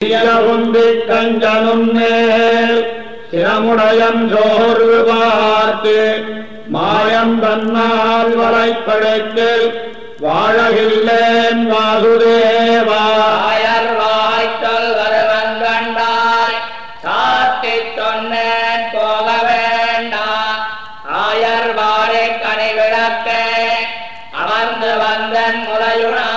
உண்டு கஞ்சனும் நேர் சினமுடையம் சோர்வு பார்த்து மாயம் தன்னால் வரை படைத்து வாழகில்லேன் வாசுதேவா. அமர்ந்து வந்தன் முறையுடன்